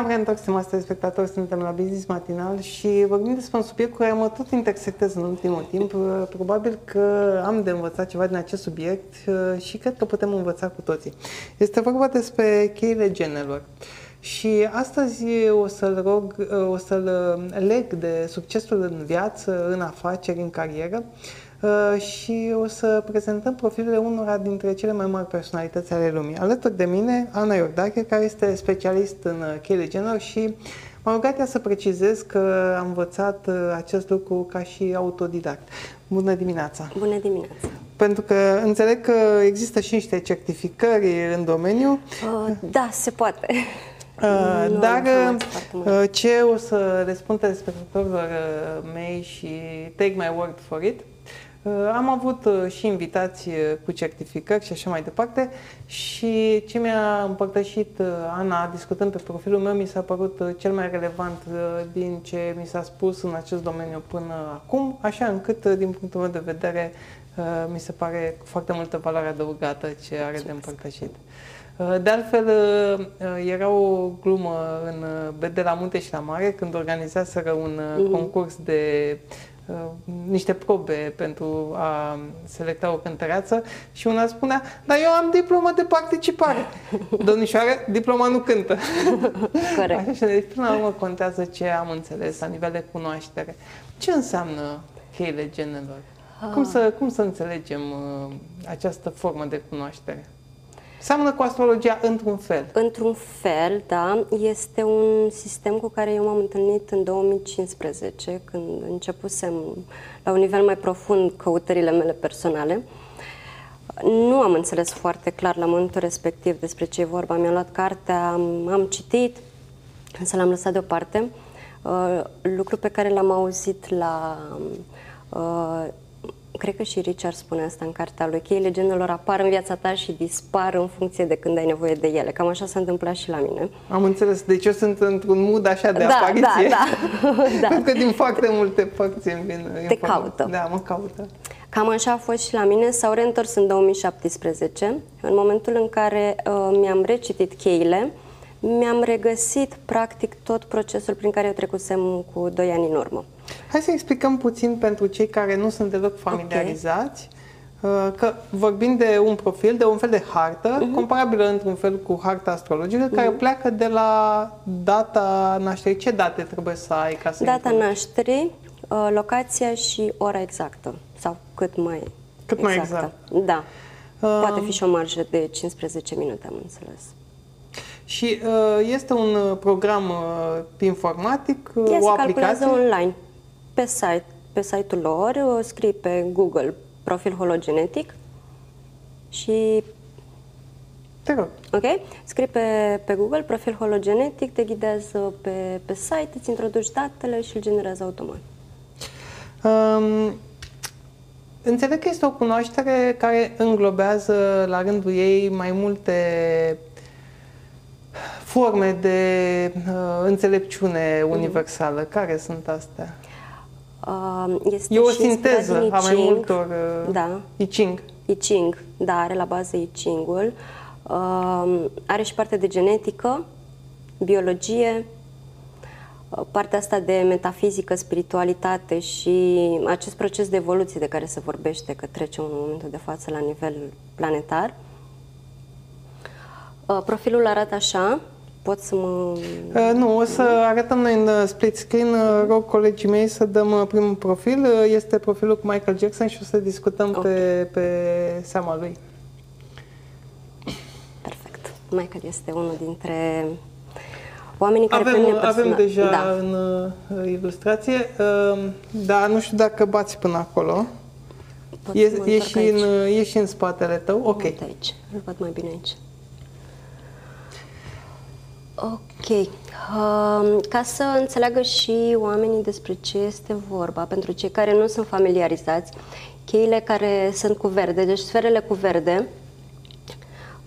Ne-am reîntors, stimați telespectatori, suntem la Business Matinal și vorbim despre un subiect cu care mă tot intersectez în ultimul timp. Probabil că am de învățat ceva din acest subiect uh, și cred că putem învăța cu toții. Este vorba despre cheile genelor. Și astăzi o să-l rog, uh, o să-l leg de succesul în viață, în afaceri, în carieră Uh, și o să prezentăm profilele unora dintre cele mai mari personalități ale lumii. Alături de mine, Ana Iordache, care este specialist în uh, cheile genor și m-a rugat ea să precizez că am învățat uh, acest lucru ca și autodidact. Bună dimineața! Bună dimineața! Pentru că înțeleg că există și niște certificări în domeniu. Uh, da, se poate. Uh, dar uh, ce o să le spun telespectatorilor mei și take my word for it, Uh, am avut uh, și invitații uh, cu certificări și așa mai departe și ce mi-a împărtășit Ana discutând pe profilul meu mi s-a părut cel mai relevant din ce mi s-a spus în acest domeniu până acum, așa încât din punctul meu de vedere mi se pare foarte multă valoare adăugată ce are de împărtășit. De altfel, era o glumă în de la Munte și la Mare când organizaseră un mm-hmm. concurs de Uh, niște probe pentru a selecta o cântăreață și una spunea, dar eu am diplomă de participare. Domnișoare, diploma nu cântă. Corect. Așa, deci până la urmă contează ce am înțeles la nivel de cunoaștere. Ce înseamnă cheile genelor? Cum să, cum să înțelegem uh, această formă de cunoaștere? Seamănă cu astrologia într-un fel. Într-un fel, da. Este un sistem cu care eu m-am întâlnit în 2015, când începusem la un nivel mai profund căutările mele personale. Nu am înțeles foarte clar la momentul respectiv despre ce e vorba. Mi-am luat cartea, am, am citit, însă l-am lăsat deoparte. Uh, lucru pe care l-am auzit la uh, cred că și Richard spune asta în cartea lui, cheile genelor apar în viața ta și dispar în funcție de când ai nevoie de ele. Cam așa s-a întâmplat și la mine. Am înțeles. Deci eu sunt într-un mood așa de da, apariție. Da, da. da. Pentru că din foarte multe părți îmi vin Te caută. Da, mă caută. Cam așa a fost și la mine. S-au reîntors în 2017, în momentul în care uh, mi-am recitit cheile, mi-am regăsit practic tot procesul prin care eu trecusem cu 2 ani în urmă. Hai să explicăm puțin pentru cei care nu sunt deloc familiarizați. Okay. Că vorbim de un profil, de un fel de hartă, uh-huh. comparabilă într-un fel cu harta astrologică, uh-huh. care pleacă de la data nașterii. Ce date trebuie să ai ca să Data nașterii, uh, locația și ora exactă, sau cât mai Cât exactă. mai exact. Da. Uh, Poate fi și o marjă de 15 minute, am înțeles. Și uh, este un uh, program uh, informatic, uh, o aplicație? online pe site, pe site-ul lor, uh, scrii pe Google profil hologenetic și te rog. Ok? Scrii pe, pe Google profil hologenetic, te ghidează pe, pe site, îți introduci datele și îl generează automat. Um, înțeleg că este o cunoaștere care înglobează la rândul ei mai multe forme de uh, înțelepciune universală. Mm. Care sunt astea? Uh, este e o sinteză a mai multor uh, da. I Ching. I Ching, da, are la bază I Ching-ul. Uh, are și parte de genetică, biologie, uh, partea asta de metafizică, spiritualitate și acest proces de evoluție de care se vorbește că trece în momentul de față la nivel planetar. Uh, profilul arată așa, pot să mă... Uh, nu, o să arătăm noi în uh, split screen. Uh, rog colegii mei să dăm uh, primul profil. Uh, este profilul cu Michael Jackson și o să discutăm okay. pe, pe seama lui. Perfect. Michael este unul dintre oamenii care avem, pe avem deja da. în uh, ilustrație, uh, dar nu știu dacă bați până acolo. e, e, și în, e și în spatele tău? Ok. Uite aici. Îl văd mai bine aici. Ok. Uh, ca să înțeleagă și oamenii despre ce este vorba, pentru cei care nu sunt familiarizați, cheile care sunt cu verde, deci sferele cu verde,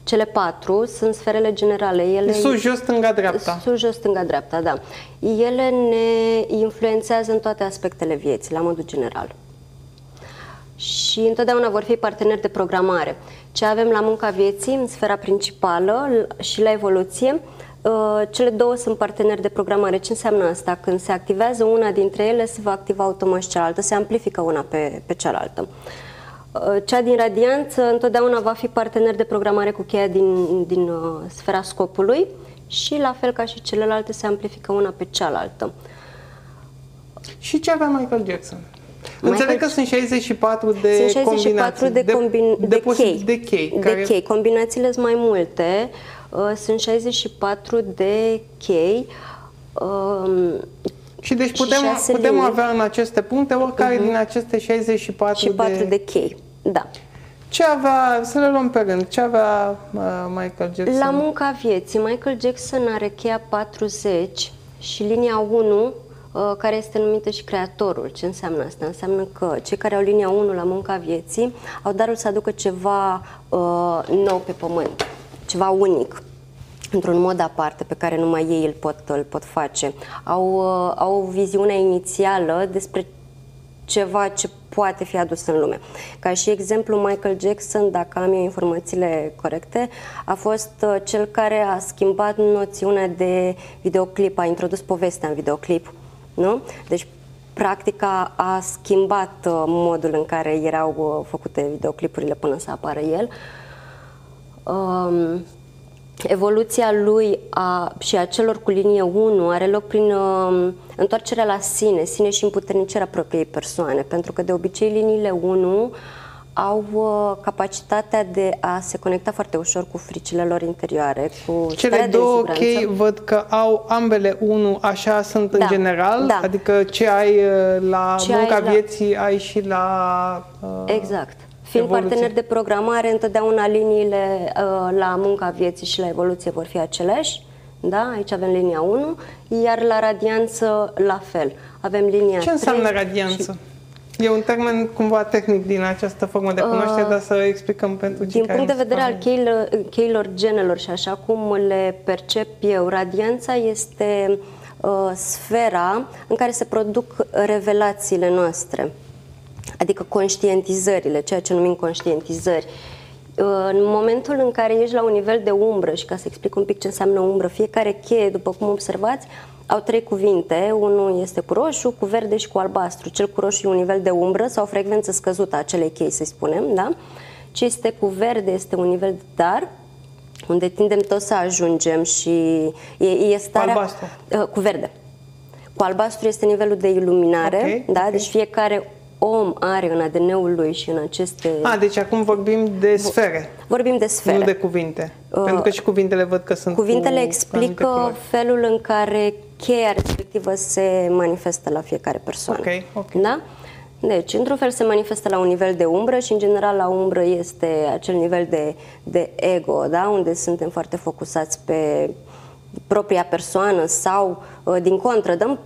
cele patru sunt sferele generale. Ele, sus, jos, stânga, dreapta. Sus, jos, stânga, dreapta, da. Ele ne influențează în toate aspectele vieții, la modul general. Și întotdeauna vor fi parteneri de programare. Ce avem la munca vieții, în sfera principală și la evoluție, Uh, cele două sunt parteneri de programare. Ce înseamnă asta? Când se activează una dintre ele, se va activa automat și cealaltă, se amplifică una pe, pe cealaltă. Uh, cea din radianță întotdeauna va fi partener de programare cu cheia din, din uh, sfera scopului și la fel ca și celelalte se amplifică una pe cealaltă. Și ce avea Michael Jackson? Michael... Înțeleg că sunt 64 de sunt 64 de, combin... de, de, de chei. De chei, care... de chei. Combinațiile sunt mai multe. Uh, sunt 64 de chei. Uh, și deci putem, și putem avea în aceste puncte oricare uh-huh. din aceste 64 și 4 de... de chei. Da. Ce avea, să le luăm pe rând, ce avea uh, Michael Jackson? La munca vieții, Michael Jackson are cheia 40 și linia 1 uh, care este numită și creatorul. Ce înseamnă asta? Înseamnă că cei care au linia 1 la munca vieții au darul să aducă ceva uh, nou pe pământ, ceva unic într-un mod aparte pe care numai ei îl pot, îl pot face. Au, uh, au o viziune inițială despre ceva ce poate fi adus în lume. Ca și exemplu, Michael Jackson, dacă am eu informațiile corecte, a fost uh, cel care a schimbat noțiunea de videoclip, a introdus povestea în videoclip. Nu? Deci, practica a schimbat uh, modul în care erau făcute videoclipurile până să apară el. Um, evoluția lui a, și a celor cu linie 1 are loc prin uh, întoarcerea la sine, sine și împuternicerea propriei persoane, pentru că de obicei liniile 1 au uh, capacitatea de a se conecta foarte ușor cu fricile lor interioare, cu Cele două ok, văd că au ambele unul, așa sunt da, în general, da. adică ce ai uh, la ce munca ai vieții, la... ai și la... Uh, exact. Fiind evoluție. partener de programare, întotdeauna liniile uh, la munca vieții și la evoluție vor fi aceleași. Da? Aici avem linia 1, iar la radianță la fel. Avem linia Ce înseamnă radianță? Și... E un termen cumva tehnic din această formă de cunoaștere, uh, dar să explicăm pentru cei Din punct de vedere al cheilor, cheilor genelor și așa cum le percep eu, radianța este uh, sfera în care se produc revelațiile noastre adică conștientizările, ceea ce numim conștientizări. În momentul în care ești la un nivel de umbră și ca să explic un pic ce înseamnă umbră, fiecare cheie, după cum observați, au trei cuvinte. Unul este cu roșu, cu verde și cu albastru. Cel cu roșu e un nivel de umbră sau o frecvență scăzută a acelei chei, să spunem, da? Ce este cu verde este un nivel de dar, unde tindem toți să ajungem și e, e starea... Cu albastru. Uh, cu verde. Cu albastru este nivelul de iluminare, okay, da? Okay. Deci fiecare om are în ADN-ul lui și în aceste... A, deci acum vorbim de sfere. Vorbim de sfere. Nu de cuvinte. Uh, Pentru că și cuvintele văd că sunt Cuvintele explică felul în care cheia respectivă se manifestă la fiecare persoană. Ok, ok. Da? Deci, într-un fel se manifestă la un nivel de umbră și, în general, la umbră este acel nivel de, de ego, da? unde suntem foarte focusați pe propria persoană sau, uh, din contră, dăm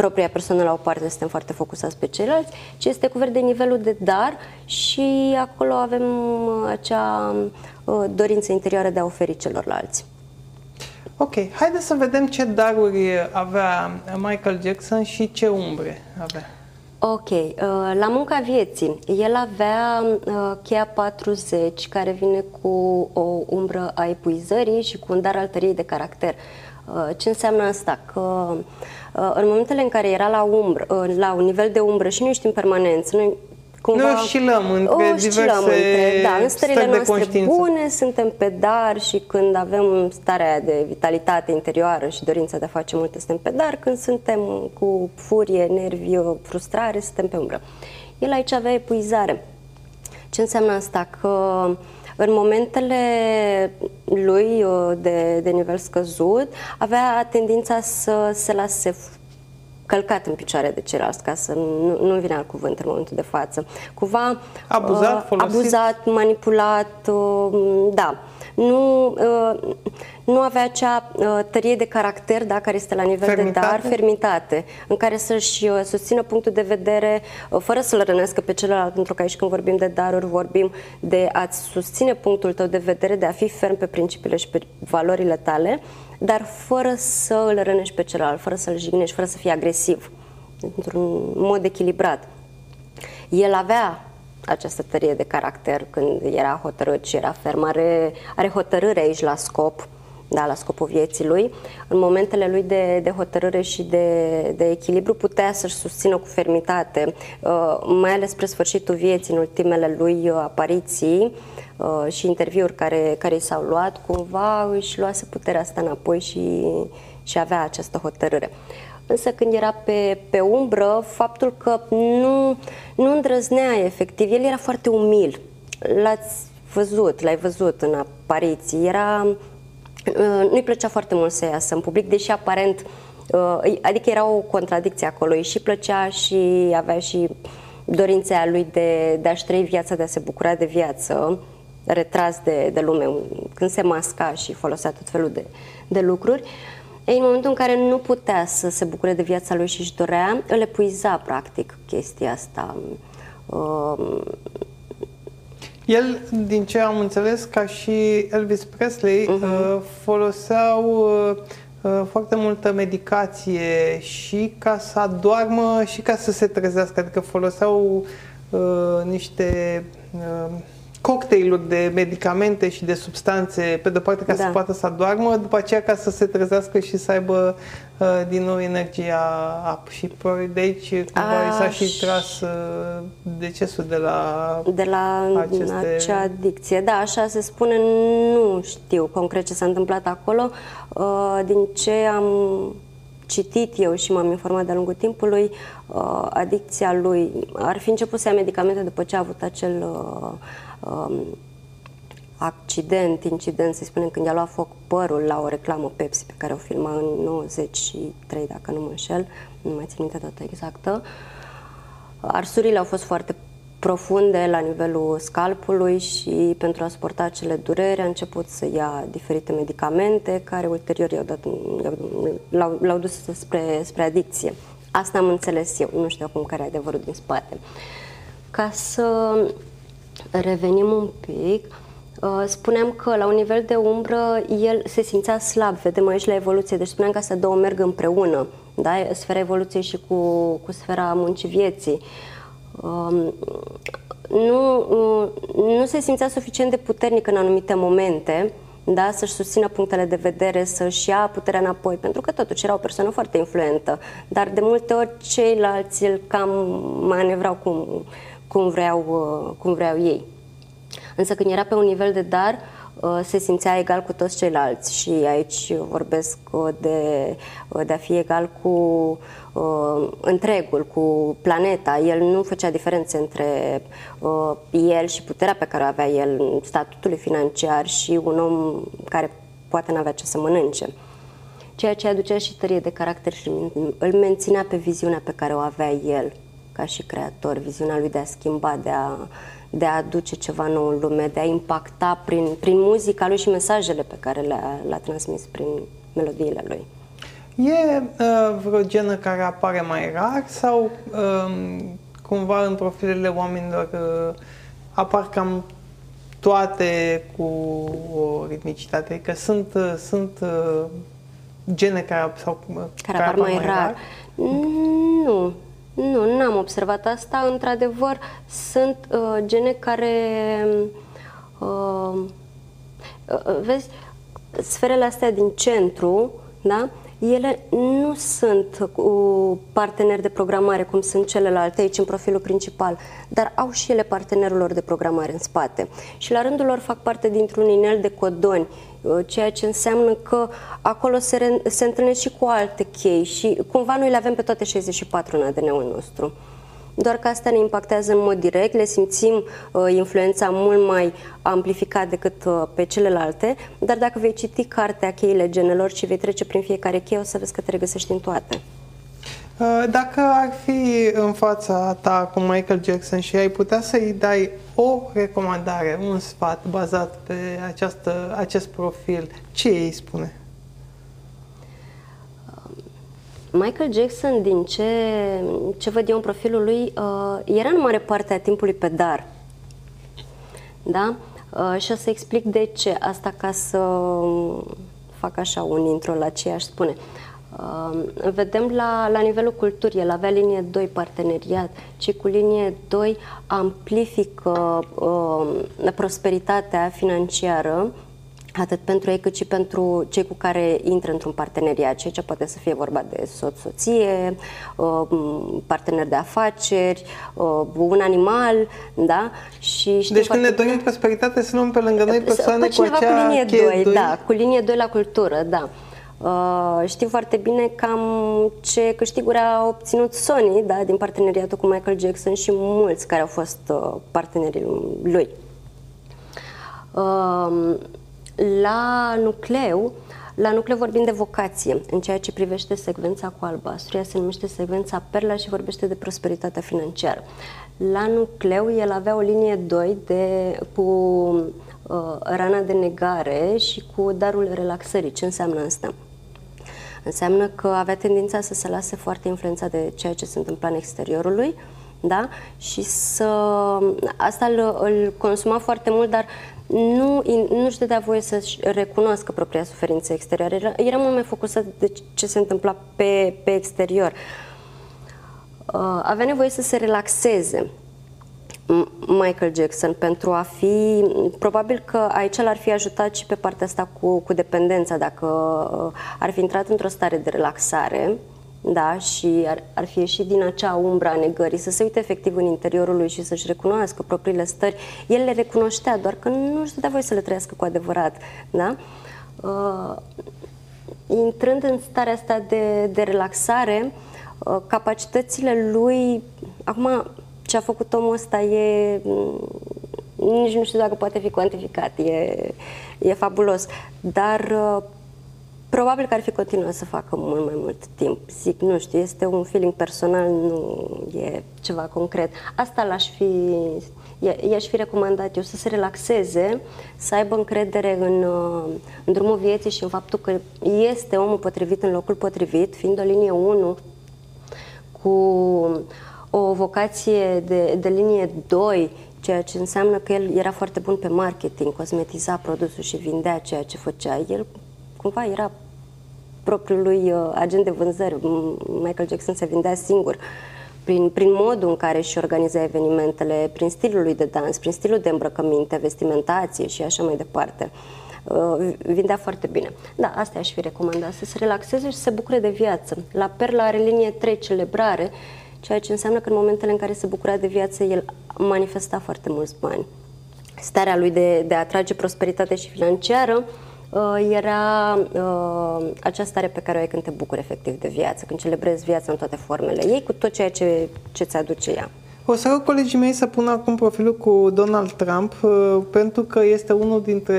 propria persoană la o parte, suntem foarte focusați pe ceilalți, ci este cuvert de nivelul de dar și acolo avem uh, acea uh, dorință interioară de a oferi celorlalți. Ok, haideți să vedem ce daruri avea Michael Jackson și ce umbre avea. Ok, uh, la munca vieții, el avea cheia 40 care vine cu o umbră a epuizării și cu un dar al tăriei de caracter. Ce înseamnă asta? Că Uh, în momentele în care era la, umbră, uh, la un nivel de umbră și nu ești în permanență, noi cumva... Noi oscilăm între o, diverse între, da, în stările noastre bune suntem pe dar și când avem starea de vitalitate interioară și dorința de a face multe, suntem pe dar, când suntem cu furie, nervi, frustrare, suntem pe umbră. El aici avea epuizare. Ce înseamnă asta? Că în momentele lui uh, de, de nivel scăzut, avea tendința să se lase călcat în picioare de ceilalți, ca să nu, nu vine alt cuvânt în momentul de față. Cumva abuzat, uh, abuzat manipulat, uh, da nu, uh, nu avea acea uh, tărie de caracter da, care este la nivel fermitate. de dar, fermitate, în care să-și uh, susțină punctul de vedere fără să-l rănească pe celălalt, pentru că aici când vorbim de daruri, vorbim de a-ți susține punctul tău de vedere, de a fi ferm pe principiile și pe valorile tale, dar fără să îl rănești pe celălalt, fără să-l jignești, fără să fii agresiv, într-un mod echilibrat. El avea această tărie de caracter când era hotărât și era ferm. Are, are hotărâre aici la scop, da, la scopul vieții lui, în momentele lui de, de hotărâre și de, de echilibru putea să-și susțină cu fermitate, uh, mai ales spre sfârșitul vieții, în ultimele lui uh, apariții uh, și interviuri care, care i s-au luat, cumva își luase puterea asta înapoi și, și avea această hotărâre. Însă când era pe, pe umbră, faptul că nu, nu îndrăznea efectiv, el era foarte umil. L-ați văzut, l-ai văzut în apariții, era Uh, nu-i plăcea foarte mult să iasă în public, deși aparent, uh, adică era o contradicție acolo, îi și plăcea și avea și dorința lui de, de a-și trăi viața, de a se bucura de viață, retras de, de lume, când se masca și folosea tot felul de, de lucruri. Ei, în momentul în care nu putea să se bucure de viața lui și își dorea, îl epuiza practic chestia asta. Uh, el, din ce am înțeles, ca și Elvis Presley, uh-huh. foloseau uh, uh, foarte multă medicație și ca să adoarmă și ca să se trezească, adică foloseau uh, niște uh, cocktailuri de medicamente și de substanțe, pe de parte ca da. să poată să adoarmă, după aceea ca să se trezească și să aibă uh, din nou energia ap. Și de aici cumva s-a și tras uh, decesul de la De la aceste... acea adicție. Da, așa se spune, nu știu concret ce s-a întâmplat acolo. Uh, din ce am citit eu și m-am informat de-a lungul timpului, uh, adicția lui ar fi început să ia medicamente după ce a avut acel uh, um, accident, incident, să spunem, când i-a luat foc părul la o reclamă Pepsi pe care o filma în 93, dacă nu mă înșel, nu mai țin minte data exactă. Arsurile au fost foarte profunde la nivelul scalpului și pentru a suporta acele dureri a început să ia diferite medicamente care ulterior i-au, dat, l-au, l-au dus spre, spre adicție. Asta am înțeles eu, nu știu acum care e adevărul din spate. Ca să revenim un pic, uh, spuneam că la un nivel de umbră el se simțea slab, vedem aici la evoluție, deci spuneam că astea două merg împreună, da? sfera evoluției și cu, cu sfera muncii vieții. Um, nu, uh, nu se simțea suficient de puternic în anumite momente, da, să-și susțină punctele de vedere, să-și ia puterea înapoi, pentru că totuși era o persoană foarte influentă, dar de multe ori ceilalți îl cam manevrau cum, cum vreau, uh, cum vreau ei. Însă când era pe un nivel de dar, uh, se simțea egal cu toți ceilalți și aici vorbesc uh, de, de a fi egal cu uh, întregul, cu planeta. El nu făcea diferențe între uh, el și puterea pe care o avea el, statutul financiar și un om care poate n-avea ce să mănânce. Ceea ce aducea și tărie de caracter și îl menținea pe viziunea pe care o avea el ca și creator, viziunea lui de a schimba, de a, de a aduce ceva nou în lume, de a impacta prin, prin muzica lui și mesajele pe care le-a, le transmis prin melodiile lui. E uh, vreo genă care apare mai rar sau uh, cumva în profilele oamenilor uh, apar cam toate cu o ritmicitate? Adică sunt, uh, sunt uh, gene care, sau, uh, care, care apar mai, mai rar? rar? Nu, nu, n-am observat asta. Într-adevăr, sunt uh, gene care, uh, uh, vezi, sferele astea din centru, da? ele nu sunt cu parteneri de programare cum sunt celelalte aici în profilul principal, dar au și ele partenerul lor de programare în spate. Și la rândul lor fac parte dintr-un inel de codoni Uh, ceea ce înseamnă că acolo se, se întâlnesc și cu alte chei și cumva noi le avem pe toate 64 în ADN-ul nostru. Doar că asta ne impactează în mod direct, le simțim uh, influența mult mai amplificat decât uh, pe celelalte, dar dacă vei citi cartea Cheile genelor și vei trece prin fiecare cheie, o să vezi că te regăsești în toate. Uh, dacă ar fi în fața ta cu Michael Jackson și ai putea să-i dai o recomandare, un sfat bazat pe această, acest profil, ce îi spune? Michael Jackson, din ce, ce văd eu în profilul lui, uh, era în mare parte a timpului pe dar. Da? Uh, și o să explic de ce. Asta ca să fac așa un intro la ce aș spune. Vedem la, la nivelul culturii, el avea linie 2 parteneriat, ci cu linie 2 amplifică uh, prosperitatea financiară atât pentru ei cât și pentru cei cu care intră într-un parteneriat, ceea ce poate să fie vorba de soț-soție, uh, partener de afaceri, uh, un animal, da? Și deci când ne dorim prosperitate să luăm pe lângă noi persoane cu acea cu linie 2, 2, da, cu linie 2 la cultură, da. Uh, știu foarte bine cam ce câștiguri a obținut Sony da, din parteneriatul cu Michael Jackson și mulți care au fost uh, partenerii lui. Uh, la nucleu, la nucleu vorbim de vocație, în ceea ce privește secvența cu albastru, ea se numește secvența perla și vorbește de prosperitatea financiară. La nucleu el avea o linie 2 de, cu uh, rana de negare și cu darul relaxării. Ce înseamnă asta? Înseamnă că avea tendința să se lase foarte influențat de ceea ce se întâmpla în exteriorul lui, da? Și să... Asta îl, îl consuma foarte mult, dar nu, nu-și dădea voie să-și recunoască propria suferință exterioară. Era, era mult mai focusat de ce se întâmpla pe, pe exterior. Uh, avea nevoie să se relaxeze. Michael Jackson pentru a fi, probabil că aici l-ar fi ajutat și pe partea asta cu, cu dependența, dacă uh, ar fi intrat într-o stare de relaxare, da, și ar, ar fi ieșit din acea umbra a negării, să se uite efectiv în interiorul lui și să-și recunoască propriile stări. El le recunoștea, doar că nu își dădea voie să le trăiască cu adevărat, da? Uh, intrând în starea asta de, de relaxare, uh, capacitățile lui, acum ce a făcut omul ăsta e nici nu știu dacă poate fi cuantificat, e, e fabulos, dar uh, probabil că ar fi continuat să facă mult mai mult timp. Zic, nu știu, este un feeling personal, nu e ceva concret. Asta l-aș fi, i-aș fi recomandat eu, să se relaxeze, să aibă încredere în, uh, în drumul vieții și în faptul că este omul potrivit în locul potrivit, fiind o linie 1 cu o vocație de, de linie 2, ceea ce înseamnă că el era foarte bun pe marketing, cosmetiza produsul și vindea ceea ce făcea. El cumva era propriul lui uh, agent de vânzări. Michael Jackson se vindea singur prin, prin modul în care își organiza evenimentele, prin stilul lui de dans, prin stilul de îmbrăcăminte, vestimentație și așa mai departe. Uh, vindea foarte bine. Da, asta aș fi recomandat, să se relaxeze și să se bucure de viață. La Perla are linie 3 celebrare ceea ce înseamnă că în momentele în care se bucura de viață, el manifesta foarte mulți bani. Starea lui de, de a atrage prosperitate și financiară uh, era uh, acea stare pe care o ai când te bucuri efectiv de viață, când celebrezi viața în toate formele ei, cu tot ceea ce, ce ți aduce ea. O să rog colegii mei să pună acum profilul cu Donald Trump, uh, pentru că este unul dintre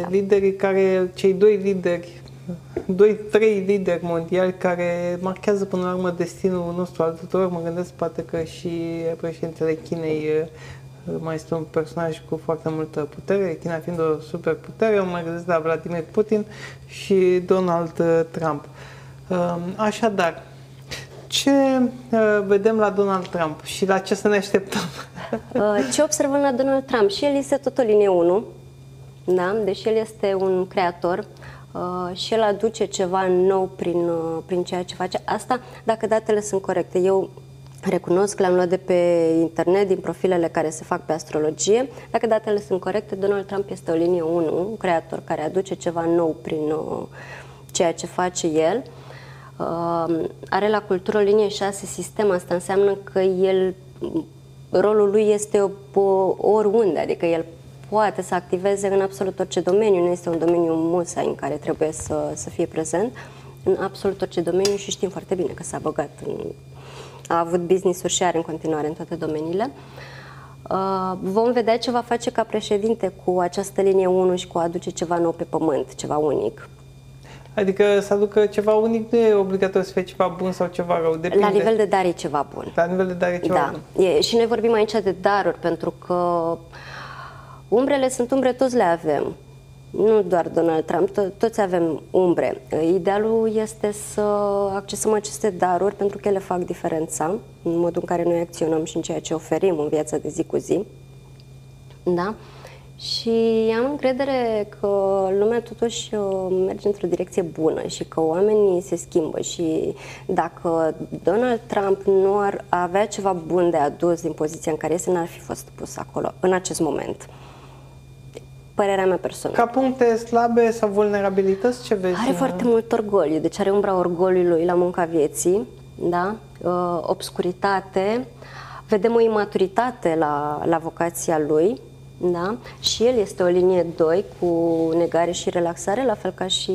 da. liderii care, cei doi lideri doi, trei lideri mondiali care marchează până la urmă destinul nostru al tuturor. Mă gândesc poate că și președintele Chinei uh, mai este un personaj cu foarte multă putere, China fiind o superputere, mă gândesc la Vladimir Putin și Donald uh, Trump. Um, așadar, ce uh, vedem la Donald Trump și la ce să ne așteptăm? Ce observăm la Donald Trump? Și el este tot o linie 1, da? deși el este un creator, uh, și el aduce ceva nou prin, uh, prin ceea ce face. Asta dacă datele sunt corecte. Eu recunosc, le-am luat de pe internet, din profilele care se fac pe astrologie. Dacă datele sunt corecte, Donald Trump este o linie 1, un creator care aduce ceva nou prin uh, ceea ce face el. Uh, are la cultură o linie 6 sistem, asta înseamnă că el rolul lui este o, oriunde, adică el poate să activeze în absolut orice domeniu, nu este un domeniu musai în care trebuie să, să fie prezent, în absolut orice domeniu și știm foarte bine că s-a băgat, în, a avut business-uri și are în continuare în toate domeniile. Uh, vom vedea ce va face ca președinte cu această linie 1 și cu a aduce ceva nou pe pământ, ceva unic. Adică să aducă ceva unic nu e obligatoriu să fie ceva bun sau ceva rău. Depinde. La nivel de dar e ceva bun. La nivel de dar e ceva da. bun. E, și noi vorbim aici de daruri, pentru că uh, Umbrele sunt umbre, toți le avem. Nu doar Donald Trump, to- toți avem umbre. Idealul este să accesăm aceste daruri pentru că ele fac diferența în modul în care noi acționăm și în ceea ce oferim în viața de zi cu zi. Da? Și am încredere că lumea totuși uh, merge într-o direcție bună și că oamenii se schimbă și dacă Donald Trump nu ar avea ceva bun de adus din poziția în care este, n-ar fi fost pus acolo în acest moment Părerea mea personală. Ca puncte slabe sau vulnerabilități, ce vezi? Are foarte mult orgoliu, deci are umbra orgoliului la munca vieții, da? Uh, obscuritate, vedem o imaturitate la, la vocația lui, da? Și el este o linie 2 cu negare și relaxare, la fel ca și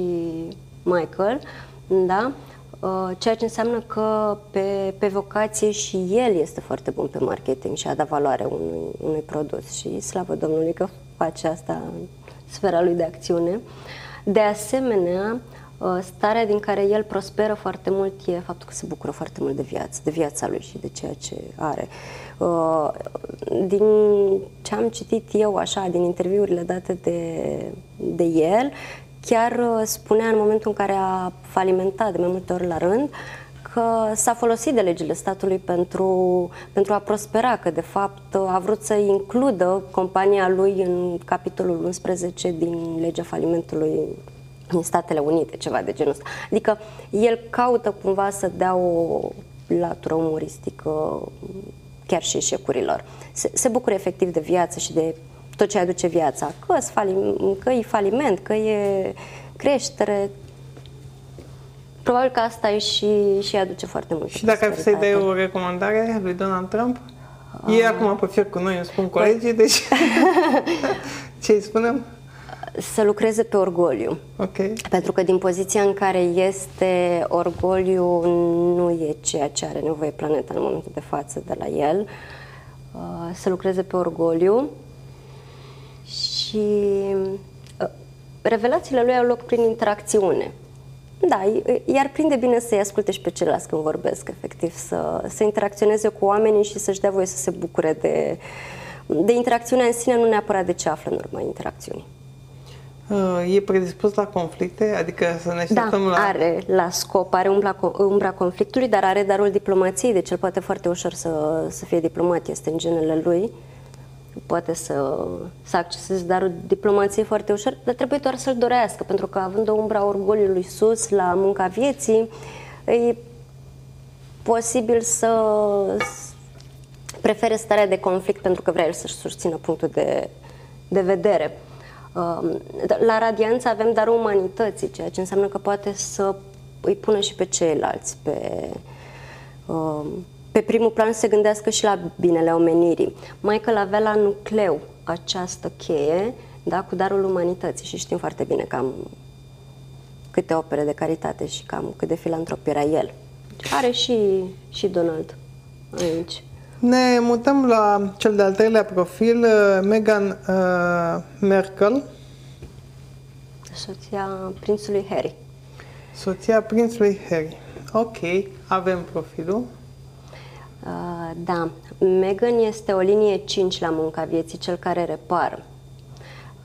Michael, da? Uh, ceea ce înseamnă că pe, pe vocație și el este foarte bun pe marketing și a dat valoare unui, unui produs și slavă Domnului că face asta în sfera lui de acțiune. De asemenea, uh, starea din care el prosperă foarte mult e faptul că se bucură foarte mult de viață, de viața lui și de ceea ce are. Uh, din ce am citit eu așa, din interviurile date de, de el, chiar uh, spunea în momentul în care a falimentat de mai multe ori la rând că s-a folosit de legile statului pentru, pentru a prospera, că de fapt a vrut să includă compania lui în capitolul 11 din legea falimentului în Statele Unite, ceva de genul ăsta. Adică el caută cumva să dea o latură umoristică chiar și eșecurilor. Se, se bucură efectiv de viață și de tot ce aduce viața. Că, falim, că e faliment, că e creștere. Probabil că asta e și, și aduce foarte mult. Și dacă ai să-i dai o recomandare lui Donald Trump? Uh. E acum pe fier cu noi, îmi spun colegii, deci ce îi spunem? Să lucreze pe orgoliu. Okay. Pentru că din poziția în care este orgoliu nu e ceea ce are nevoie planeta în momentul de față de la el. Uh, să lucreze pe orgoliu și uh, revelațiile lui au loc prin interacțiune. Da, iar prinde bine să-i asculte și pe ceilalți când vorbesc, efectiv, să, să interacționeze cu oamenii și să-și dea voie să se bucure de, de interacțiunea în sine, nu neapărat de ce află în urma interacțiunii. Uh, e predispus la conflicte? Adică să ne da, la... are la scop, are umbra, umbra conflictului, dar are darul diplomației, deci el poate foarte ușor să, să fie diplomat, este în genele lui poate să, să acceseze darul diplomației foarte ușor, dar trebuie doar să-l dorească, pentru că având o umbra orgoliului sus la munca vieții, e posibil să prefere starea de conflict pentru că vrea el să-și susțină punctul de, de vedere. Um, la radianță avem darul umanității, ceea ce înseamnă că poate să îi pună și pe ceilalți pe, um, pe primul plan se gândească și la binele omenirii. Michael avea la nucleu această cheie da, cu darul umanității și știm foarte bine cam câte opere de caritate și cam cât de filantrop era el. Are și, și Donald aici. Ne mutăm la cel de-al treilea profil, uh, Meghan uh, Merkel. Soția prințului Harry. Soția prințului Harry. Ok, avem profilul. Uh, da, Megan este o linie 5 la munca vieții, cel care repară.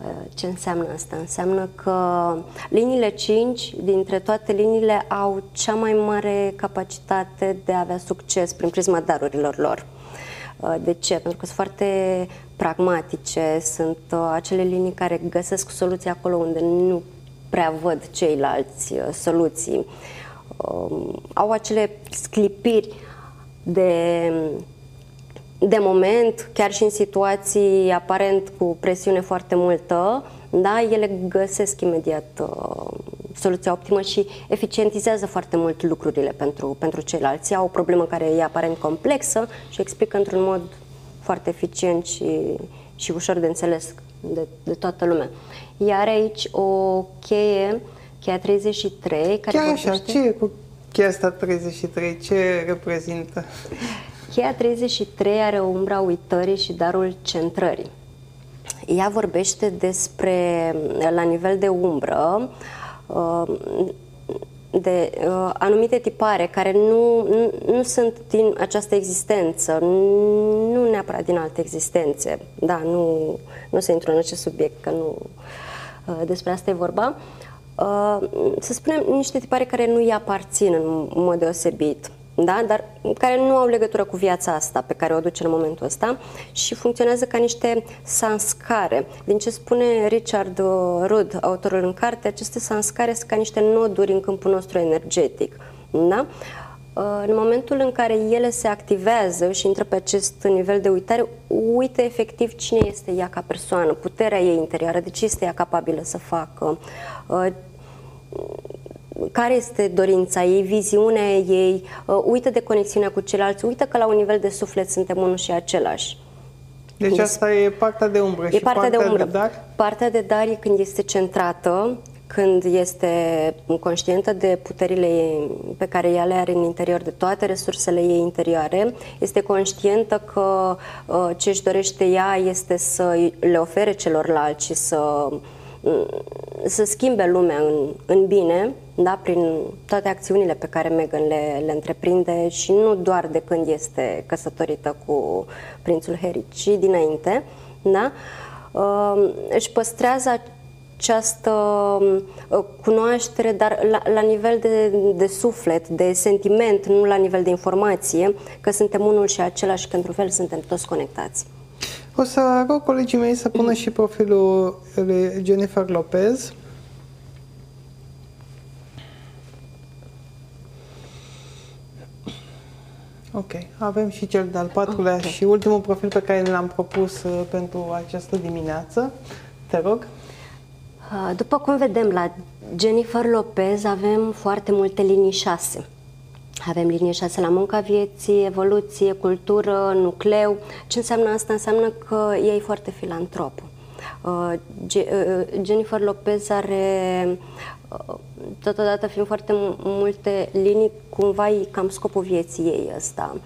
Uh, ce înseamnă asta? Înseamnă că liniile 5, dintre toate liniile, au cea mai mare capacitate de a avea succes prin prisma darurilor lor. Uh, de ce? Pentru că sunt foarte pragmatice, sunt acele linii care găsesc soluții acolo unde nu prea văd ceilalți soluții. Um, au acele sclipiri de, de moment, chiar și în situații aparent cu presiune foarte multă, da, ele găsesc imediat uh, soluția optimă și eficientizează foarte mult lucrurile pentru, pentru ceilalți. Au o problemă care e aparent complexă și explică într-un mod foarte eficient și, și ușor de înțeles de, de toată lumea. Iar aici o cheie, cheia 33, care Chiar așa, ce e cu Cheia asta 33, ce reprezintă? Cheia 33 are umbra uitării și darul centrării. Ea vorbește despre, la nivel de umbră, uh, de uh, anumite tipare care nu, nu, nu sunt din această existență, nu neapărat din alte existențe. Da, nu, nu se intră în acest subiect, că nu uh, despre asta e vorba. Uh, să spunem, niște tipare care nu îi aparțin în mod deosebit, da? dar care nu au legătură cu viața asta pe care o duce în momentul ăsta și funcționează ca niște sanscare. Din ce spune Richard Rudd, autorul în carte, aceste sanscare sunt ca niște noduri în câmpul nostru energetic. Da? În momentul în care ele se activează și intră pe acest nivel de uitare, uită efectiv cine este ea ca persoană, puterea ei interioară, de ce este ea capabilă să facă, uh, care este dorința ei, viziunea ei, uh, uită de conexiunea cu ceilalți, uită că la un nivel de suflet suntem unul și același. Deci asta e partea de umbră. E și partea, partea de umbră. De dar? Partea de dar e când este centrată, când este conștientă de puterile pe care ea le are în interior, de toate resursele ei interioare, este conștientă că uh, ce își dorește ea este să le ofere celorlalți și să mm, să schimbe lumea în, în bine, da, prin toate acțiunile pe care Meghan le, le întreprinde și nu doar de când este căsătorită cu prințul Harry, ci dinainte, da, uh, își păstrează această uh, cunoaștere, dar la, la nivel de, de suflet, de sentiment, nu la nivel de informație, că suntem unul și același, că într-un fel suntem toți conectați. O să rog colegii mei să pună și profilul lui Jennifer Lopez. Ok, avem și cel de-al patrulea okay. și ultimul profil pe care l-am propus uh, pentru această dimineață. Te rog. Uh, după cum vedem la Jennifer Lopez avem foarte multe linii șase. Avem linie 6 la munca vieții, evoluție, cultură, nucleu. Ce înseamnă asta? Înseamnă că ea e foarte filantrop. Uh, Jennifer Lopez are totodată fiind foarte multe linii, cumva e cam scopul vieții ei ăsta.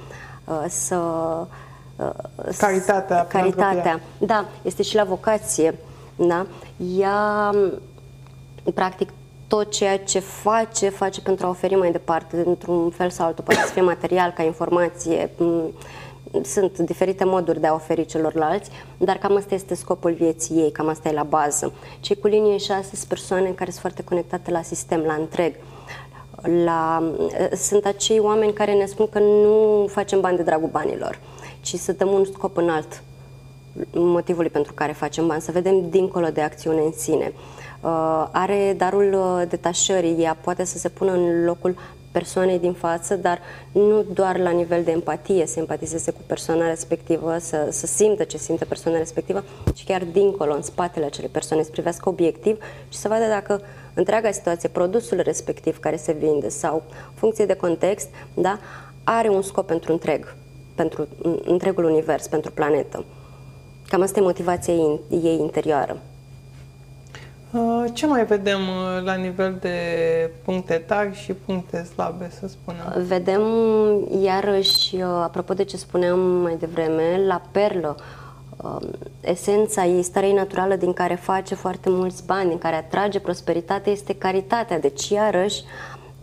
Să Caritatea. Caritatea. Da, este și la vocație. Da? Ea, practic, tot ceea ce face, face pentru a oferi mai departe, într-un fel sau altul, poate să fie material, ca informație, sunt diferite moduri de a oferi celorlalți, dar cam asta este scopul vieții ei, cam asta e la bază. Cei cu linie 6 sunt persoane care sunt foarte conectate la sistem, la întreg. La, sunt acei oameni care ne spun că nu facem bani de dragul banilor, ci să dăm un scop înalt motivului pentru care facem bani, să vedem dincolo de acțiune în sine. Uh, are darul uh, detașării, ea poate să se pună în locul persoanei din față, dar nu doar la nivel de empatie, să empatizeze cu persoana respectivă, să, să simtă ce simte persoana respectivă, ci chiar dincolo, în spatele acelei persoane, să privească obiectiv și să vadă dacă întreaga situație, produsul respectiv care se vinde sau funcție de context, da, are un scop pentru întreg, pentru întregul univers, pentru planetă. Cam asta e motivația ei, ei interioară. Uh, ce mai vedem uh, la nivel de puncte tari și puncte slabe, să spunem? Vedem, iarăși, uh, apropo de ce spuneam mai devreme, la perlă, um, esența ei, starea ei naturală din care face foarte mulți bani, din care atrage prosperitate, este caritatea. Deci, iarăși,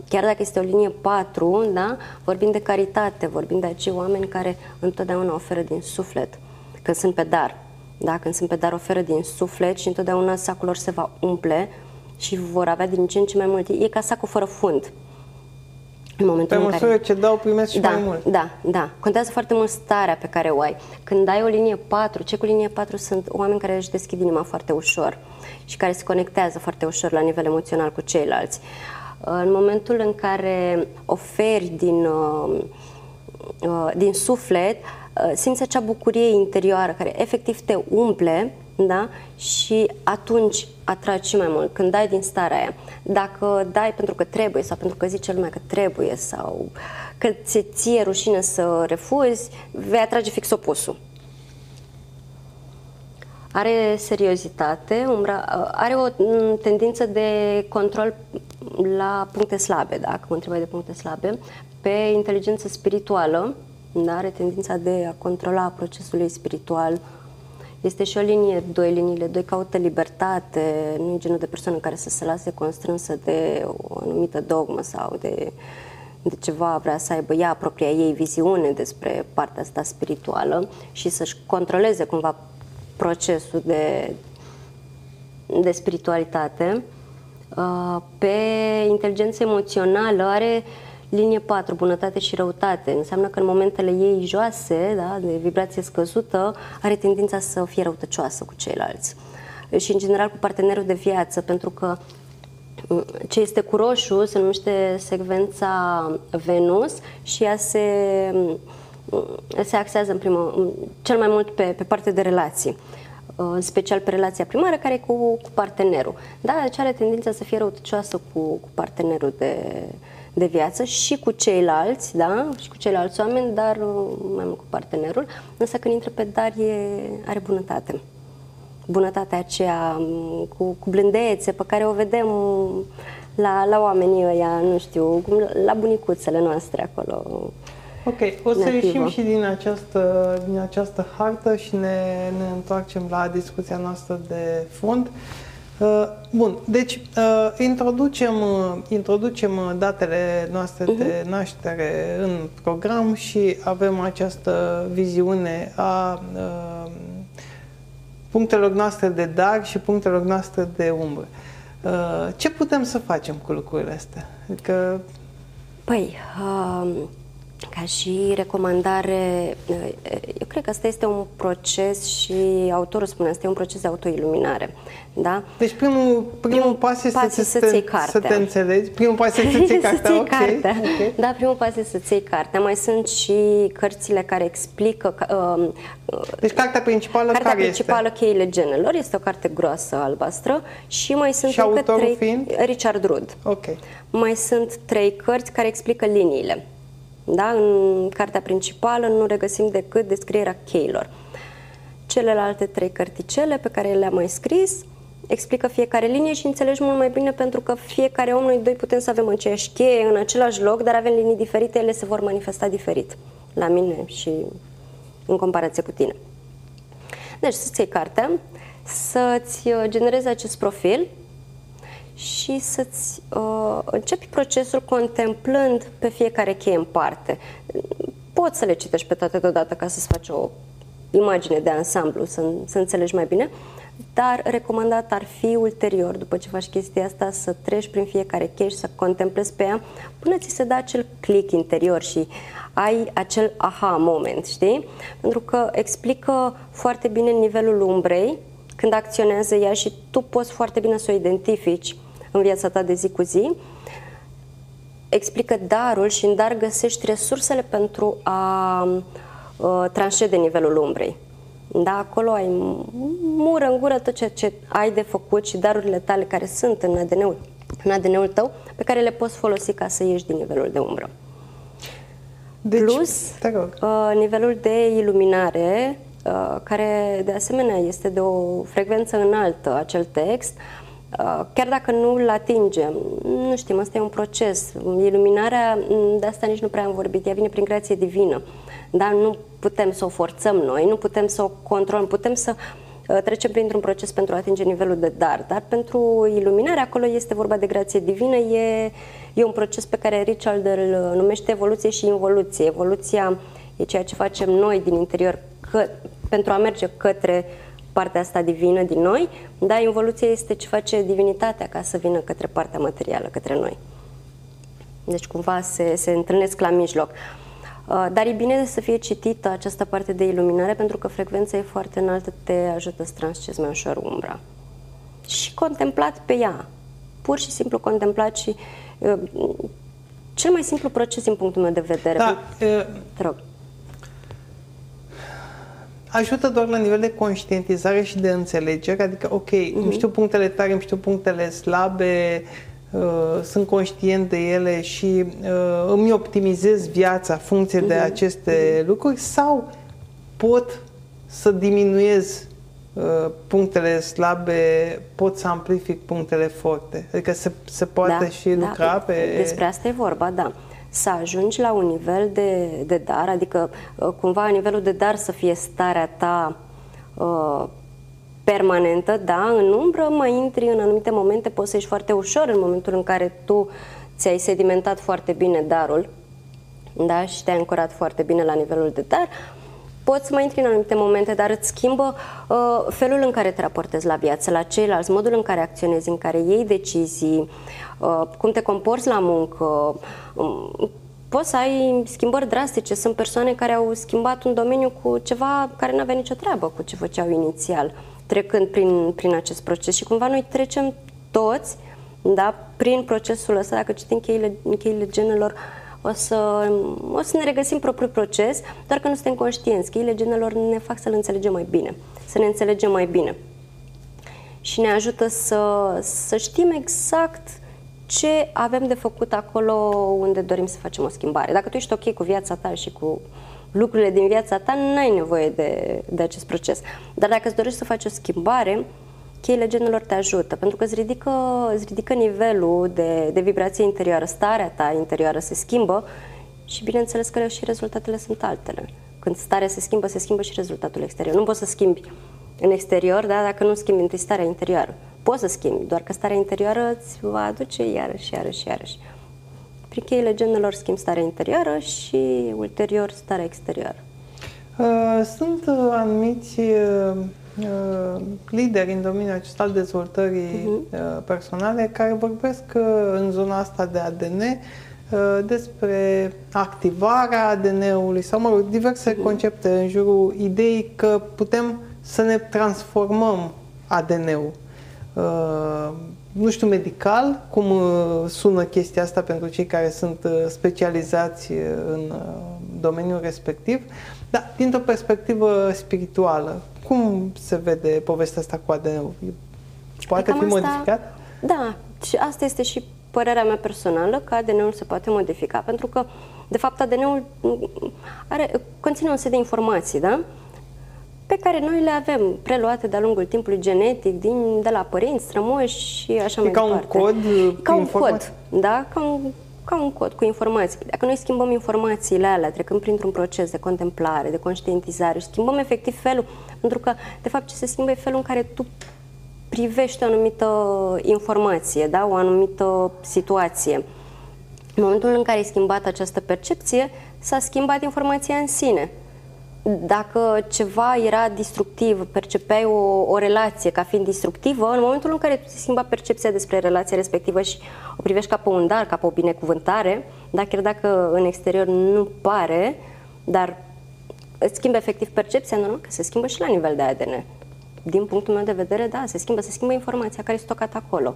chiar dacă este o linie 4, da, vorbim de caritate, vorbim de acei oameni care întotdeauna oferă din suflet, când sunt pe dar da? când sunt pe dar oferă din suflet și întotdeauna sacul lor se va umple și vor avea din ce în ce mai mult. E ca sacul fără fund. În momentul pe în măsură care... ce dau, primesc și da, mai mult. Da, da. Contează foarte mult starea pe care o ai. Când ai o linie 4, ce cu linie 4 sunt oameni care își deschid inima foarte ușor și care se conectează foarte ușor la nivel emoțional cu ceilalți. În momentul în care oferi din, uh, uh, din suflet, Uh, simți acea bucurie interioară care efectiv te umple da? și atunci atragi și mai mult, când dai din starea aia. Dacă dai pentru că trebuie sau pentru că zice lumea că trebuie sau că ți ție rușine să refuzi, vei atrage fix opusul. Are seriozitate, umbra, uh, are o mm, tendință de control la puncte slabe, dacă mă întrebai de puncte slabe, pe inteligență spirituală, da? are tendința de a controla procesul ei spiritual. Este și o linie 2, liniile 2 caută libertate, nu e genul de persoană care să se lase constrânsă de o anumită dogmă sau de, de ceva, vrea să aibă ea propria ei viziune despre partea asta spirituală și să-și controleze cumva procesul de, de spiritualitate. Uh, pe inteligență emoțională are uh, Linie 4, bunătate și răutate. Înseamnă că în momentele ei joase, da, de vibrație scăzută, are tendința să fie răutăcioasă cu ceilalți. Și, în general, cu partenerul de viață, pentru că Ce este cu roșu se numește secvența Venus și ea se, se axează în primul, cel mai mult pe, pe partea de relații în special pe relația primară, care e cu, cu partenerul. Da, deci are tendința să fie răutăcioasă cu, cu partenerul de, de viață și cu ceilalți, da, și cu ceilalți oameni, dar mai mult cu partenerul. Însă când intră pe dar, e, are bunătate bunătatea aceea cu, cu blândețe pe care o vedem la, la oamenii ăia, nu știu, la bunicuțele noastre acolo. Ok, o să nativă. ieșim și din această, din această hartă și ne, ne întoarcem la discuția noastră de fond. Uh, bun, deci uh, introducem, uh, introducem datele noastre uh-huh. de naștere în program și avem această viziune a uh, punctelor noastre de dar și punctelor noastre de umbră. Uh, ce putem să facem cu lucrurile astea? Adică... Păi, uh, ca și recomandare, uh, eu cred că asta este un proces și autorul spune, asta e un proces de autoiluminare. Da? Deci primul, primul, primul pas este pas să, să-ți iei cartea. Să te înțelegi. Primul pas este să-ți iei cartea. să iei okay. cartea. Okay. Da, primul pas este să-ți iei cartea. Mai sunt și cărțile care explică... Uh, deci cartea principală cartea care principală este? Cheile Genelor este o carte groasă albastră și mai sunt și încă trei... Fiind? Richard Rudd. Ok. Mai sunt trei cărți care explică liniile. Da? În cartea principală nu regăsim decât descrierea cheilor. Celelalte trei cărticele pe care le-am mai scris explică fiecare linie și înțelegi mult mai bine pentru că fiecare om, noi doi putem să avem aceeași cheie în același loc, dar avem linii diferite, ele se vor manifesta diferit la mine și în comparație cu tine. Deci să-ți iei cartea, să-ți uh, generezi acest profil și să-ți uh, începi procesul contemplând pe fiecare cheie în parte. Poți să le citești pe toate deodată ca să-ți faci o imagine de ansamblu, să, să înțelegi mai bine, dar recomandat ar fi ulterior, după ce faci chestia asta, să treci prin fiecare cheie și să contemplezi pe ea până ți se dă acel click interior și ai acel aha moment, știi? Pentru că explică foarte bine nivelul umbrei când acționează ea și tu poți foarte bine să o identifici în viața ta de zi cu zi. Explică darul și în dar găsești resursele pentru a uh, tranșede nivelul umbrei. Da, acolo ai mură în gură tot ceea ce ai de făcut și darurile tale care sunt în ADN-ul, în ADN-ul tău, pe care le poți folosi ca să ieși din nivelul de umbră. Deci, Plus, uh, nivelul de iluminare, uh, care de asemenea este de o frecvență înaltă, acel text, uh, chiar dacă nu îl atingem, nu știm, asta e un proces. Iluminarea, de asta nici nu prea am vorbit, ea vine prin creație divină. Dar nu putem să o forțăm noi, nu putem să o controlăm, putem să uh, trecem printr-un proces pentru a atinge nivelul de dar, dar pentru iluminare acolo este vorba de grație divină, e, e un proces pe care Richard îl numește evoluție și involuție. Evoluția e ceea ce facem noi din interior că, pentru a merge către partea asta divină din noi, dar involuția este ce face divinitatea ca să vină către partea materială, către noi. Deci cumva se, se întâlnesc la mijloc. Uh, dar e bine să fie citită această parte de iluminare pentru că frecvența e foarte înaltă, te ajută să transcezi mai ușor umbra. Și contemplat pe ea. Pur și simplu contemplat și uh, cel mai simplu proces din punctul meu de vedere. Da, uh, Te rog. Ajută doar la nivel de conștientizare și de înțelegere, adică, ok, uh-huh. îmi știu punctele tare, îmi știu punctele slabe, Uh, sunt conștient de ele și uh, îmi optimizez viața funcție de mhm. aceste lucruri sau pot să diminuez uh, punctele slabe, pot să amplific punctele forte. Adică se, se poate da, și da. lucra da, pe... Despre asta e vorba, da. Să ajungi la un nivel de, de dar, adică cumva nivelul de dar să fie starea ta uh, permanentă, da, în umbră, mai intri în anumite momente, poți să ieși foarte ușor în momentul în care tu ți-ai sedimentat foarte bine darul, da, și te-ai ancorat foarte bine la nivelul de dar, poți să mai intri în anumite momente, dar îți schimbă uh, felul în care te raportezi la viață, la ceilalți, modul în care acționezi, în care iei decizii, uh, cum te comporți la muncă, uh, poți să ai schimbări drastice. Sunt persoane care au schimbat un domeniu cu ceva care nu avea nicio treabă cu ce făceau inițial trecând prin, prin acest proces și cumva noi trecem toți Da? Prin procesul ăsta, dacă citim cheile, cheile genelor, o să, o să ne regăsim propriul proces, doar că nu suntem conștienți. Cheile genelor ne fac să-l înțelegem mai bine, să ne înțelegem mai bine. Și ne ajută să, să știm exact ce avem de făcut acolo unde dorim să facem o schimbare. Dacă tu ești ok cu viața ta și cu lucrurile din viața ta, nu ai nevoie de, de acest proces. Dar dacă îți dorești să faci o schimbare, cheile genelor te ajută, pentru că îți ridică, îți ridică nivelul de, de vibrație interioară, starea ta interioară se schimbă și bineînțeles că și rezultatele sunt altele. Când starea se schimbă, se schimbă și rezultatul exterior. Nu poți să schimbi în exterior, da, dacă nu schimbi întâi starea interioară. Poți să schimbi, doar că starea interioară îți va aduce iarăși, iarăși, iarăși. Prin cheile genelor schimbi starea interioară și ulterior starea exterioară. Uh, sunt uh, anumiți uh, lideri în domeniul acesta al dezvoltării uh-huh. personale care vorbesc în zona asta de ADN despre activarea ADN-ului sau, mă rog, diverse uh-huh. concepte în jurul ideii că putem să ne transformăm ADN-ul. Nu știu medical cum sună chestia asta pentru cei care sunt specializați în domeniul respectiv, dar dintr-o perspectivă spirituală, cum se vede povestea asta cu ADN-ul? Poate fi modificat? Asta, da, și asta este și părerea mea personală, că ADN-ul se poate modifica, pentru că, de fapt, ADN-ul are, conține un set de informații, da? Pe care noi le avem preluate de-a lungul timpului genetic, din, de la părinți, strămoși și așa e mai ca departe. un cod? Ca un cod, da? Ca un, ca un cod cu informații. Dacă noi schimbăm informațiile alea, trecând printr-un proces de contemplare, de conștientizare și schimbăm efectiv felul, pentru că, de fapt, ce se schimbă e felul în care tu privești o anumită informație, da? o anumită situație. În momentul în care ai schimbat această percepție, s-a schimbat informația în sine. Dacă ceva era destructiv, percepeai o, o relație ca fiind destructivă, în momentul în care tu ți schimba percepția despre relația respectivă și o privești ca pe un dar, ca pe o binecuvântare, da, chiar dacă în exterior nu pare, dar îți schimbă efectiv percepția, normal că se schimbă și la nivel de ADN. Din punctul meu de vedere, da, se schimbă, se schimbă informația care e stocată acolo.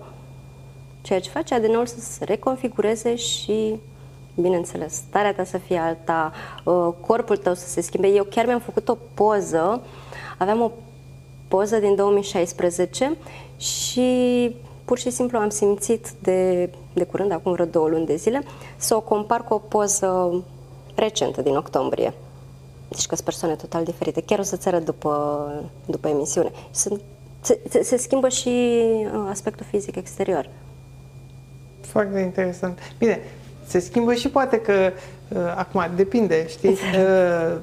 Ceea ce face ADN-ul să se reconfigureze și bineînțeles, starea ta să fie alta, uh, corpul tău să se schimbe. Eu chiar mi-am făcut o poză, aveam o poză din 2016 și pur și simplu am simțit de, de curând, acum vreo două luni de zile, să o compar cu o poză recentă din octombrie. Deci că sunt persoane total diferite. Chiar o să-ți arăt după, după emisiune. Sunt, se, se, se schimbă și uh, aspectul fizic exterior. Foarte interesant. Bine, se schimbă și poate că, uh, acum depinde, știi, uh,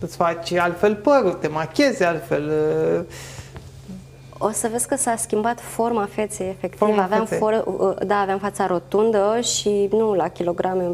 îți faci altfel părul, te machezi altfel. Uh, o să vezi că s-a schimbat forma feței, efectiv. Forma aveam, feței. For, uh, da, aveam fața rotundă și nu la kilograme,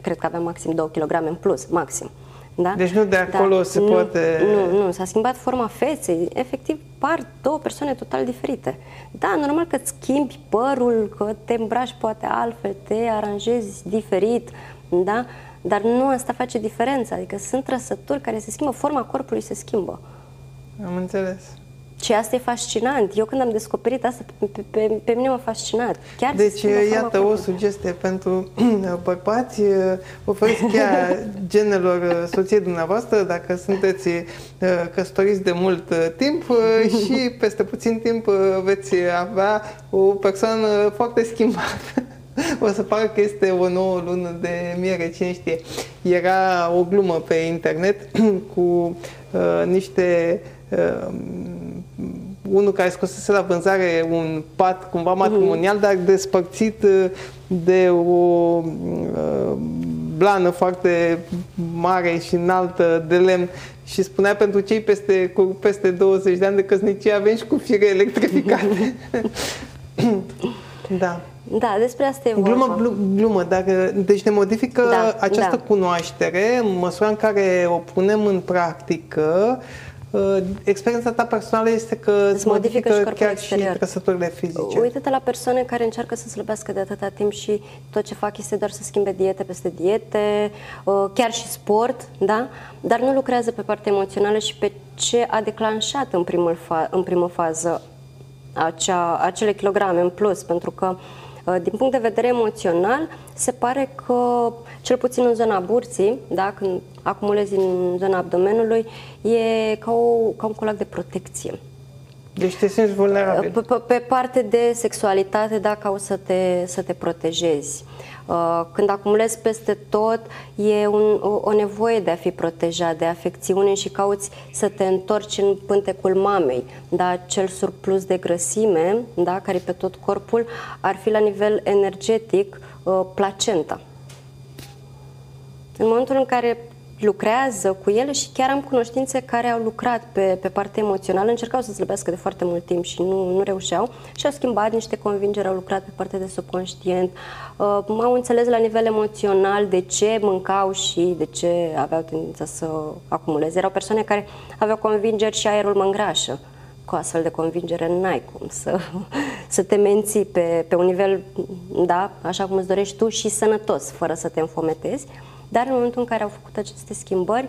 cred că aveam maxim 2 kg în plus, maxim. Da? Deci nu de acolo da. se nu, poate... Nu, nu, s-a schimbat forma feței. Efectiv, par două persoane total diferite. Da, normal că îți schimbi părul, că te îmbraci poate altfel, te aranjezi diferit, da? Dar nu asta face diferența. Adică sunt trăsături care se schimbă, forma corpului se schimbă. Am înțeles. Și asta e fascinant. Eu când am descoperit asta, pe, pe, pe mine m-a fascinat. Chiar deci, iată o sugestie pentru bărbați. Oferiți chiar genelor soției dumneavoastră, dacă sunteți uh, căsătoriți de mult uh, timp uh, și peste puțin timp veți avea o persoană foarte schimbată. O să pară că este o nouă lună de miere, cine știe. Era o glumă pe internet cu uh, niște uh, unul care scosese la vânzare un pat cumva matrimonial, dar despărțit uh, de o uh, blană foarte mare și înaltă de lemn și spunea pentru cei peste, cu peste 20 de ani de căsnicie avem și cu fire electrificate. da. Da, despre asta e vorba. Glumă, glumă, dar deci ne modifică da, această da. cunoaștere în măsura în care o punem în practică Uh, experiența ta personală este că îți modifică, modifică și chiar exterior. și trăsăturile fizice. Uită-te la persoane care încearcă să slăbească de atâta timp și tot ce fac este doar să schimbe diete peste diete, uh, chiar și sport, da? Dar nu lucrează pe partea emoțională și pe ce a declanșat în, primul fa- în primă fază acea, acele kilograme în plus, pentru că uh, din punct de vedere emoțional, se pare că, cel puțin în zona burții, da, când acumulezi în zona abdomenului, e ca, o, ca un colac de protecție. Deci te simți vulnerabil. Pe, pe, pe parte de sexualitate, da, ca o să te, să te protejezi. Uh, când acumulezi peste tot, e un, o, o nevoie de a fi protejat, de afecțiune și cauți să te întorci în pântecul mamei. Da? Cel surplus de grăsime, da, care pe tot corpul, ar fi la nivel energetic uh, placenta. În momentul în care lucrează cu ele și chiar am cunoștințe care au lucrat pe, pe partea emoțională, încercau să slăbească de foarte mult timp și nu, nu reușeau și au schimbat niște convingeri, au lucrat pe partea de subconștient, uh, au înțeles la nivel emoțional de ce mâncau și de ce aveau tendința să acumuleze. Erau persoane care aveau convingeri și aerul mă îngrașă. Cu astfel de convingere n-ai cum să, să te menții pe, pe un nivel, da, așa cum îți dorești tu și sănătos, fără să te înfometezi. Dar în momentul în care au făcut aceste schimbări,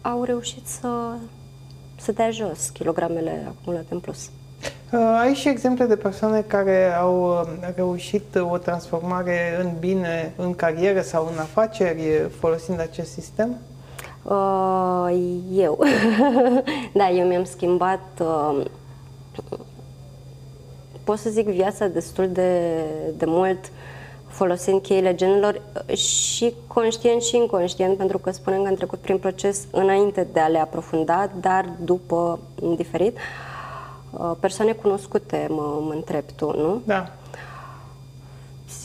au reușit să, să dea jos kilogramele acumulate în plus. Uh, ai și exemple de persoane care au uh, reușit o transformare în bine, în carieră sau în afaceri, folosind acest sistem? Uh, eu. da, eu mi-am schimbat, uh, pot să zic, viața destul de, de mult uh, folosind cheile genelor și conștient și inconștient, pentru că spunem că am trecut prin proces înainte de a le aprofunda, dar după diferit. Uh, persoane cunoscute, mă, mă întreb tu, nu? Da.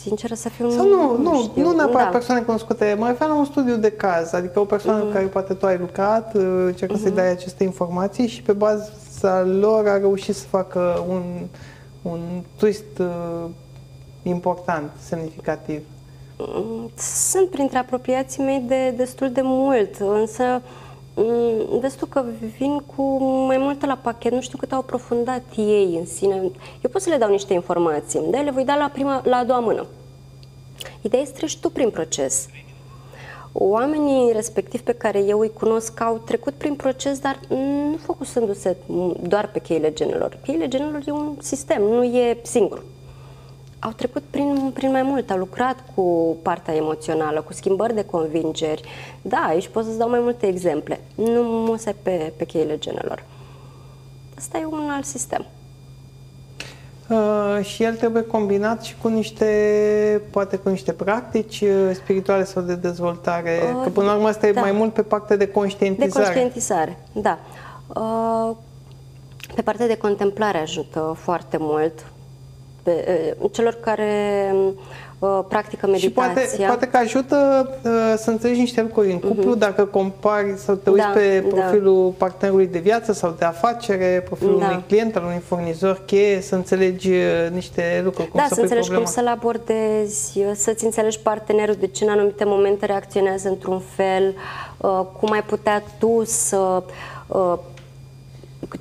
Sinceră să fiu, Sau nu, nu, nu, nu neapărat da. persoane cunoscute, mă refer la un studiu de caz, adică o persoană mm-hmm. cu care poate tu ai lucrat, uh, încercă mm-hmm. să-i mhm. dai aceste informații și pe baza lor a reușit să facă un, un twist uh, important, semnificativ? Sunt printre apropiații mei de destul de mult, însă mm, vezi tu că vin cu mai multe la pachet, nu știu cât au aprofundat ei în sine. Eu pot să le dau niște informații, dar le voi da la, prima, la a doua mână. Ideea este să treci tu prin proces. Oamenii respectiv pe care eu îi cunosc au trecut prin proces, dar nu focusându-se doar pe cheile genelor. Cheile genelor e un sistem, nu e singur au trecut prin, prin mai mult, au lucrat cu partea emoțională, cu schimbări de convingeri. Da, aici pot să-ți dau mai multe exemple. Nu musai pe, pe cheile genelor. Asta e un alt sistem. Uh, și el trebuie combinat și cu niște, poate cu niște practici uh, spirituale sau de dezvoltare, uh, că până la urmă asta da. e mai mult pe partea de conștientizare. De conștientizare, da. Uh, pe partea de contemplare ajută foarte mult, pe, celor care uh, practică meditația. Și poate, poate că ajută uh, să înțelegi niște lucruri în cuplu uh-huh. dacă compari sau te uiți da, pe da. profilul da. partenerului de viață sau de afacere, profilul da. unui client, al unui furnizor cheie, să înțelegi niște lucruri. Cum da, să, să înțelegi problema. cum să-l abordezi, să-ți înțelegi partenerul de ce în anumite momente reacționează într-un fel, uh, cum ai putea tu să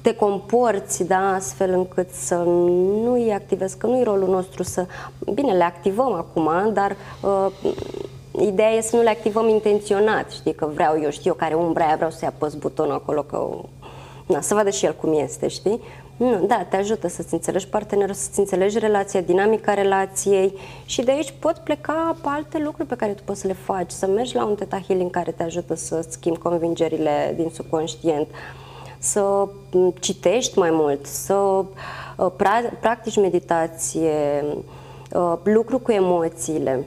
te comporți, da, astfel încât să nu îi activezi, că nu e rolul nostru să... Bine, le activăm acum, dar uh, ideea e să nu le activăm intenționat, știi, că vreau, eu știu care umbra aia, vreau să-i apăs butonul acolo, că... Na, să vadă și el cum este, știi? Nu, da, te ajută să-ți înțelegi partenerul, să-ți înțelegi relația, dinamica relației și de aici pot pleca pe alte lucruri pe care tu poți să le faci, să mergi la un teta healing care te ajută să schimbi convingerile din subconștient, uh, să citești mai mult, să uh, pra- practici meditație, uh, lucru cu emoțiile.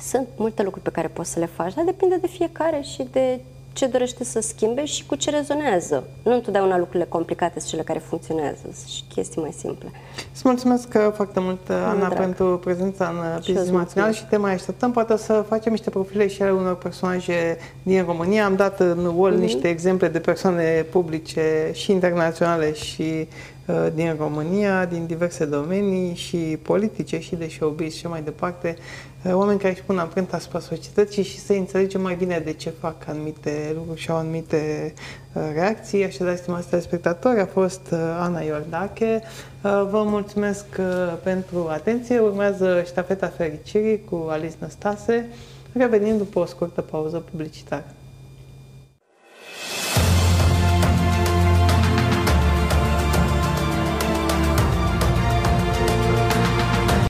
Sunt multe lucruri pe care poți să le faci, dar depinde de fiecare și de ce dorește să schimbe și cu ce rezonează. Nu întotdeauna lucrurile complicate sunt cele care funcționează, sunt și chestii mai simple. Îți mulțumesc foarte mult, Ana, drag. pentru prezența în Business Național și te mai așteptăm. Poate să facem niște profile și ale unor personaje din România. Am dat în wall mm-hmm. niște exemple de persoane publice și internaționale și uh, din România, din diverse domenii și politice și de showbiz și mai departe. Eh, oameni care își pun amprenta asupra societății și să înțelegem mai bine de ce fac anumite lucruri și au anumite eh, reacții. Așadar, stimați telespectatori, a fost eh, Ana Iordache. Vă mulțumesc pentru atenție. Urmează ștafeta fericirii cu Alice Năstase, revenind după o scurtă pauză publicitară.